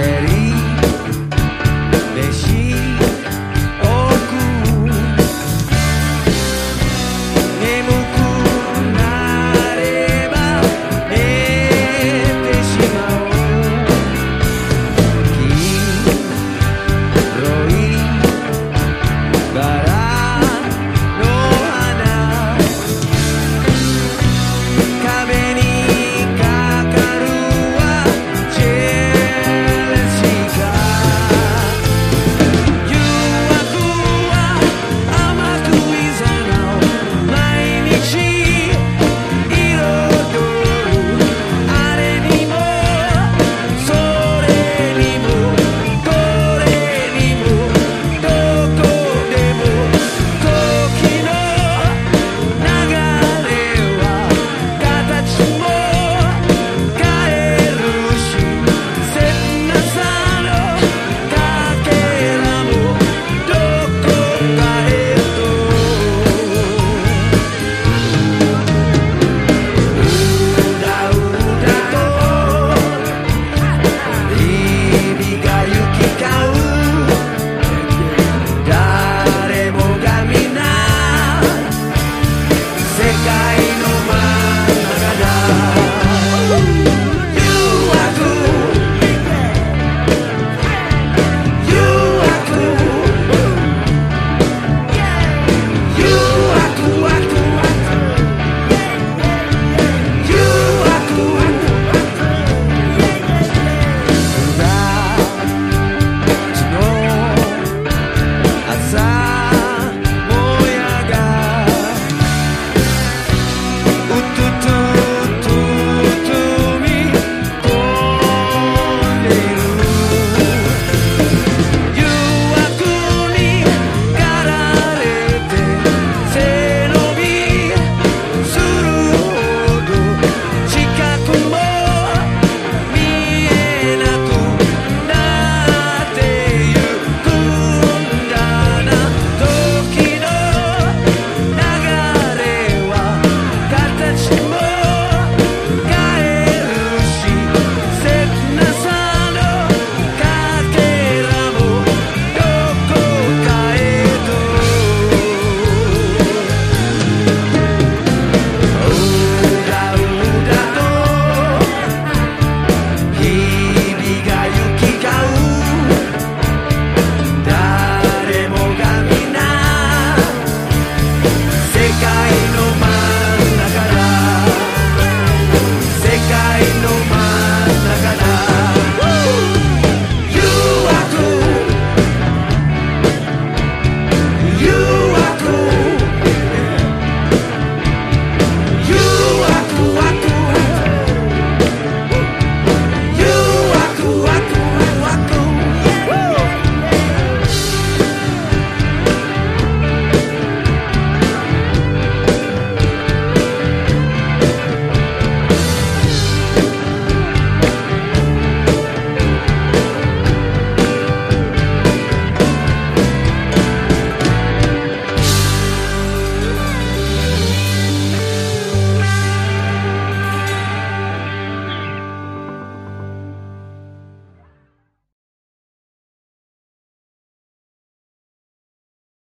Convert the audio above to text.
Ready.